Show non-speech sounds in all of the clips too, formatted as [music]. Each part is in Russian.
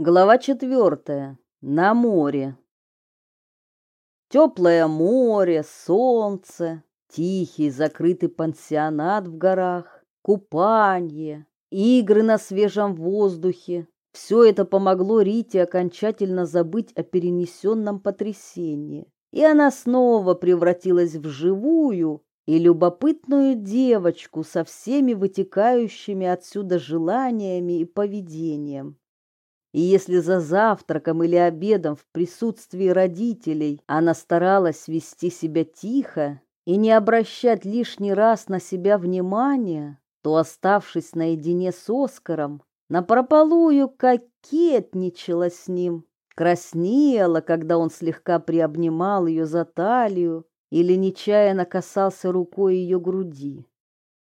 Глава четвертая. На море. Теплое море, солнце, тихий закрытый пансионат в горах, купание, игры на свежем воздухе. Все это помогло Рите окончательно забыть о перенесенном потрясении. И она снова превратилась в живую и любопытную девочку со всеми вытекающими отсюда желаниями и поведением. И если за завтраком или обедом в присутствии родителей она старалась вести себя тихо и не обращать лишний раз на себя внимания, то, оставшись наедине с Оскаром, напропалую кокетничала с ним, краснела, когда он слегка приобнимал ее за талию или нечаянно касался рукой ее груди.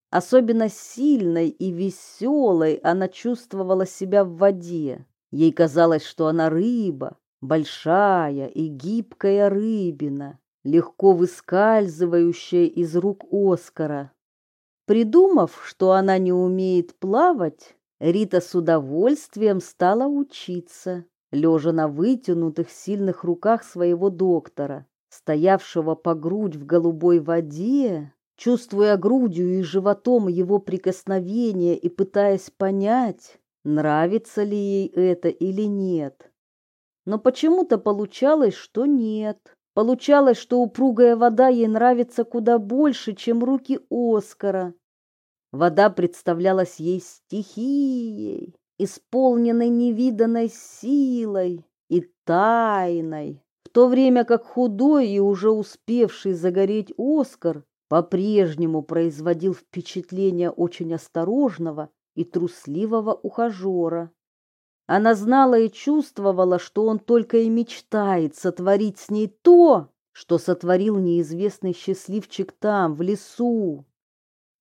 Особенно сильной и веселой она чувствовала себя в воде, Ей казалось, что она рыба, большая и гибкая рыбина, легко выскальзывающая из рук Оскара. Придумав, что она не умеет плавать, Рита с удовольствием стала учиться, лежа на вытянутых сильных руках своего доктора, стоявшего по грудь в голубой воде, чувствуя грудью и животом его прикосновения и пытаясь понять, нравится ли ей это или нет. Но почему-то получалось, что нет. Получалось, что упругая вода ей нравится куда больше, чем руки Оскара. Вода представлялась ей стихией, исполненной невиданной силой и тайной, в то время как худой и уже успевший загореть Оскар по-прежнему производил впечатление очень осторожного и трусливого ухажера. Она знала и чувствовала, что он только и мечтает сотворить с ней то, что сотворил неизвестный счастливчик там, в лесу.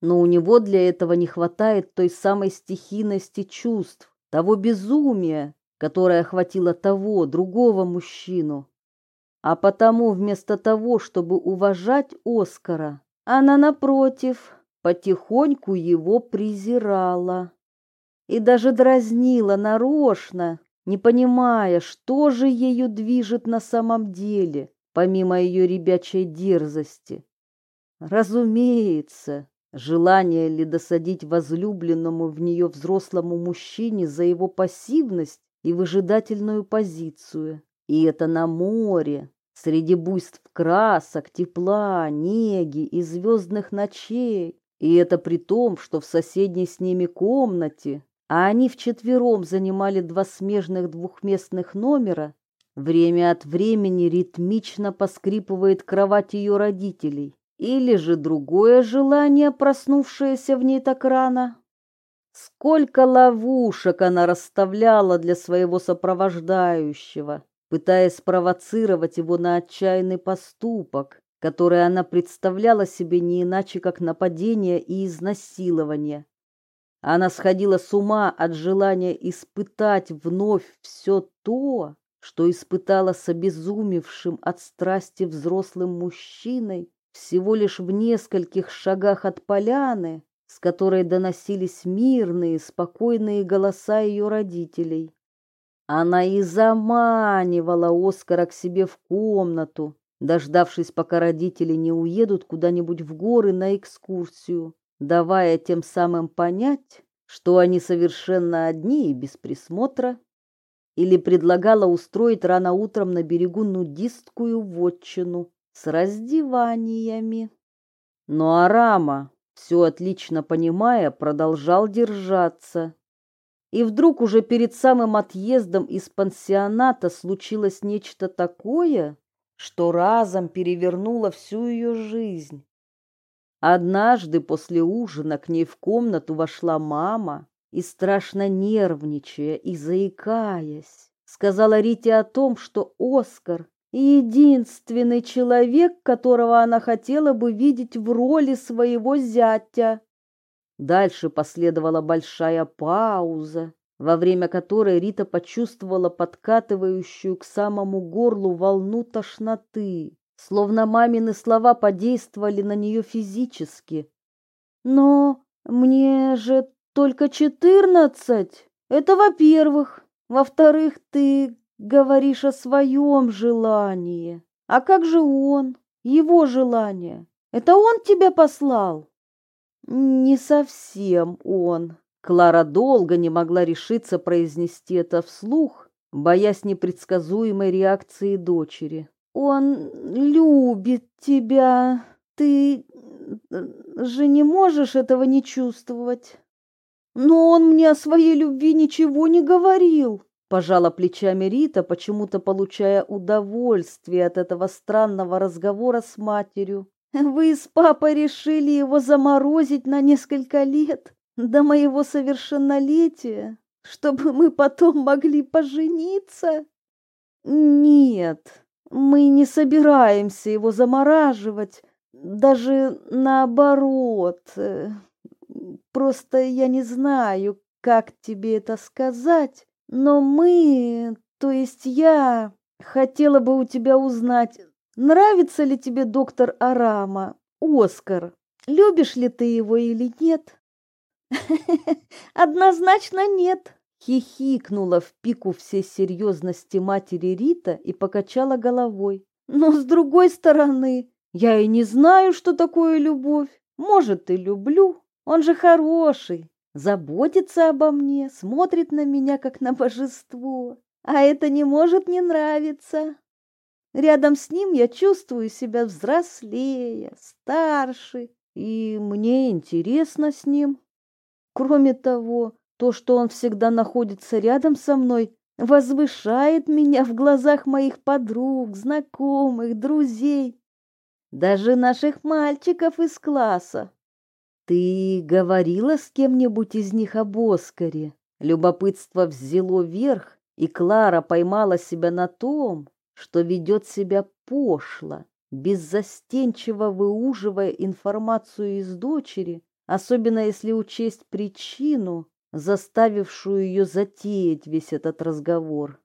Но у него для этого не хватает той самой стихийности чувств, того безумия, которое охватило того, другого мужчину. А потому вместо того, чтобы уважать Оскара, она, напротив, потихоньку его презирала и даже дразнила нарочно, не понимая, что же ею движет на самом деле, помимо ее ребячей дерзости. Разумеется, желание ли досадить возлюбленному в нее взрослому мужчине за его пассивность и выжидательную позицию. И это на море, среди буйств красок, тепла, неги и звездных ночей, и это при том, что в соседней с ними комнате, а они вчетвером занимали два смежных двухместных номера, время от времени ритмично поскрипывает кровать ее родителей, или же другое желание, проснувшееся в ней так рано. Сколько ловушек она расставляла для своего сопровождающего, пытаясь спровоцировать его на отчаянный поступок, которое она представляла себе не иначе, как нападение и изнасилование. Она сходила с ума от желания испытать вновь все то, что испытала с обезумевшим от страсти взрослым мужчиной всего лишь в нескольких шагах от поляны, с которой доносились мирные, спокойные голоса ее родителей. Она и заманивала Оскара к себе в комнату, дождавшись, пока родители не уедут куда-нибудь в горы на экскурсию, давая тем самым понять, что они совершенно одни и без присмотра, или предлагала устроить рано утром на берегу нудистскую вотчину с раздеваниями. Но Арама, все отлично понимая, продолжал держаться. И вдруг уже перед самым отъездом из пансионата случилось нечто такое, что разом перевернуло всю ее жизнь. Однажды после ужина к ней в комнату вошла мама и, страшно нервничая и заикаясь, сказала Рите о том, что Оскар — единственный человек, которого она хотела бы видеть в роли своего зятя. Дальше последовала большая пауза, во время которой Рита почувствовала подкатывающую к самому горлу волну тошноты, словно мамины слова подействовали на нее физически. «Но мне же только четырнадцать, это во-первых, Во-вторых, ты говоришь о своем желании. А как же он, его желание? Это он тебя послал? Не совсем он. Клара долго не могла решиться произнести это вслух, боясь непредсказуемой реакции дочери. Он любит тебя. Ты же не можешь этого не чувствовать. Но он мне о своей любви ничего не говорил. Пожала плечами Рита, почему-то получая удовольствие от этого странного разговора с матерью. Вы с папой решили его заморозить на несколько лет до моего совершеннолетия, чтобы мы потом могли пожениться? Нет, мы не собираемся его замораживать, даже наоборот. Просто я не знаю, как тебе это сказать. Но мы, то есть я, хотела бы у тебя узнать, нравится ли тебе доктор Арама, Оскар? Любишь ли ты его или нет? [laughs] Однозначно нет, хихикнула в пику всей серьезности матери Рита и покачала головой. Но с другой стороны, я и не знаю, что такое любовь. Может, и люблю. Он же хороший, заботится обо мне, смотрит на меня, как на божество. А это не может не нравиться. Рядом с ним я чувствую себя взрослее, старше, и мне интересно с ним. Кроме того, то, что он всегда находится рядом со мной, возвышает меня в глазах моих подруг, знакомых, друзей, даже наших мальчиков из класса. Ты говорила с кем-нибудь из них об Оскаре? Любопытство взяло верх, и Клара поймала себя на том, что ведет себя пошло, беззастенчиво выуживая информацию из дочери, особенно если учесть причину, заставившую ее затеять весь этот разговор.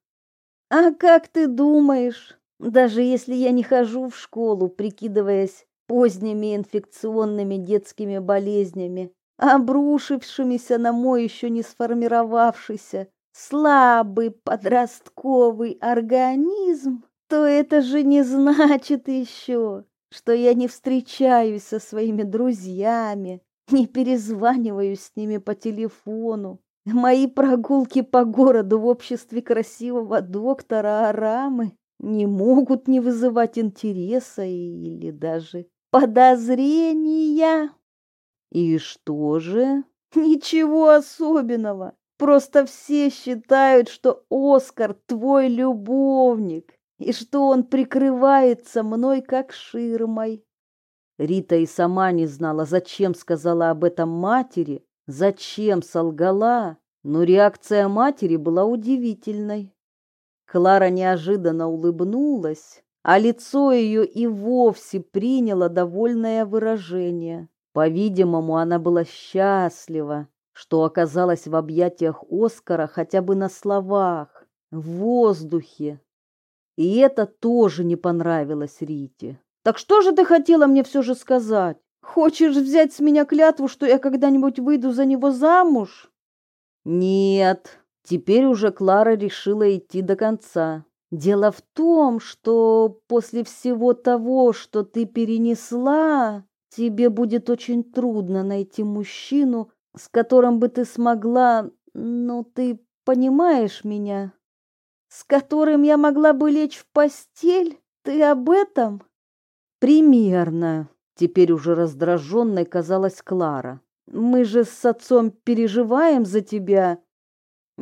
«А как ты думаешь, даже если я не хожу в школу, прикидываясь поздними инфекционными детскими болезнями, обрушившимися на мой еще не сформировавшийся слабый подростковый организм, то это же не значит еще, что я не встречаюсь со своими друзьями, не перезваниваю с ними по телефону. Мои прогулки по городу в обществе красивого доктора Арамы не могут не вызывать интереса или даже подозрения. И что же? Ничего особенного. Просто все считают, что Оскар твой любовник и что он прикрывается мной как ширмой. Рита и сама не знала, зачем сказала об этом матери, зачем солгала, но реакция матери была удивительной. Клара неожиданно улыбнулась, а лицо ее и вовсе приняло довольное выражение. По-видимому, она была счастлива, что оказалась в объятиях Оскара хотя бы на словах, в воздухе. И это тоже не понравилось Рите. «Так что же ты хотела мне все же сказать? Хочешь взять с меня клятву, что я когда-нибудь выйду за него замуж?» «Нет», теперь уже Клара решила идти до конца. Дело в том, что после всего того, что ты перенесла, тебе будет очень трудно найти мужчину, с которым бы ты смогла, ну, ты понимаешь меня, с которым я могла бы лечь в постель? Ты об этом? Примерно. Теперь уже раздраженной казалась Клара. Мы же с отцом переживаем за тебя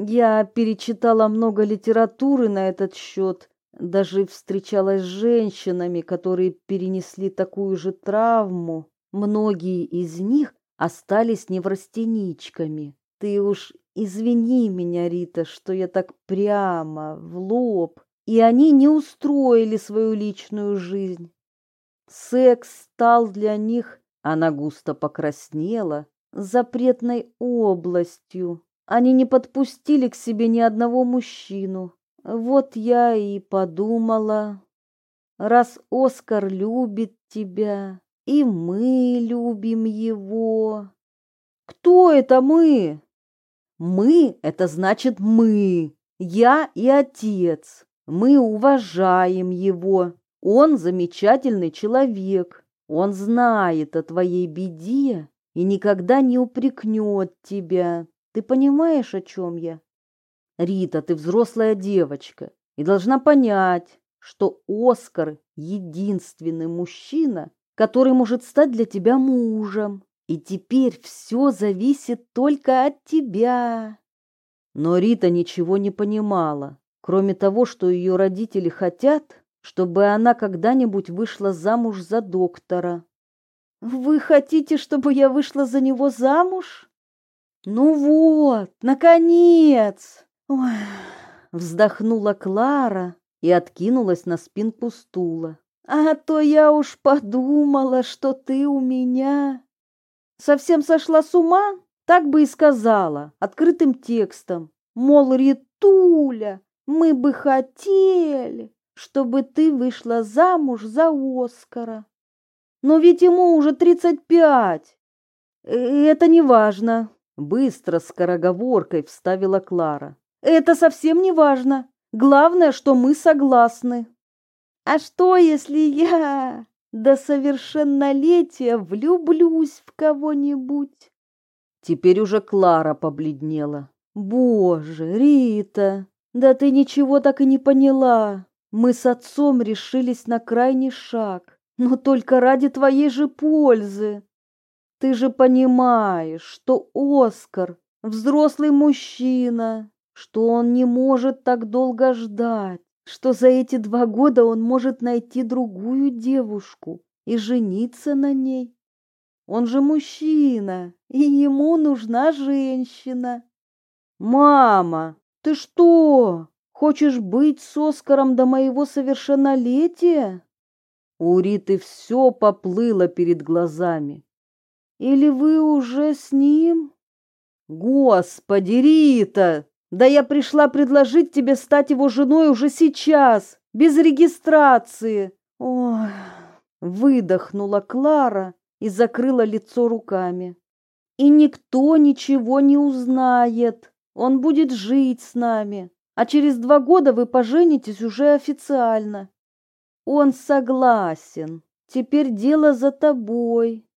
я перечитала много литературы на этот счет, даже встречалась с женщинами, которые перенесли такую же травму. Многие из них остались неврастеничками. Ты уж извини меня, Рита, что я так прямо, в лоб. И они не устроили свою личную жизнь. Секс стал для них, она густо покраснела, запретной областью. Они не подпустили к себе ни одного мужчину. Вот я и подумала, раз Оскар любит тебя, и мы любим его. Кто это мы? Мы — это значит мы, Я и отец. Мы уважаем его. Он замечательный человек. Он знает о твоей беде и никогда не упрекнет тебя. Ты понимаешь, о чем я? Рита, ты взрослая девочка и должна понять, что Оскар — единственный мужчина, который может стать для тебя мужем. И теперь все зависит только от тебя. Но Рита ничего не понимала, кроме того, что ее родители хотят, чтобы она когда-нибудь вышла замуж за доктора. Вы хотите, чтобы я вышла за него замуж? Ну вот, наконец. Ой, вздохнула Клара и откинулась на спинку стула. А то я уж подумала, что ты у меня совсем сошла с ума, так бы и сказала, открытым текстом. Мол, Ритуля, мы бы хотели, чтобы ты вышла замуж за Оскара. Но ведь ему уже тридцать пять. Э, это не важно, быстро скороговоркой вставила Клара. Это совсем не важно. Главное, что мы согласны. А что, если я до совершеннолетия влюблюсь в кого-нибудь? Теперь уже Клара побледнела. Боже, Рита, да ты ничего так и не поняла. Мы с отцом решились на крайний шаг но только ради твоей же пользы. Ты же понимаешь, что Оскар взрослый мужчина, что он не может так долго ждать, что за эти два года он может найти другую девушку и жениться на ней. Он же мужчина, и ему нужна женщина. Мама, ты что, хочешь быть с Оскаром до моего совершеннолетия? У Риты все поплыло перед глазами. Или вы уже с ним? Господи, Рита! Да я пришла предложить тебе стать его женой уже сейчас, без регистрации. Ой, выдохнула Клара и закрыла лицо руками. И никто ничего не узнает. Он будет жить с нами, а через два года вы поженитесь уже официально. Он согласен. Теперь дело за тобой.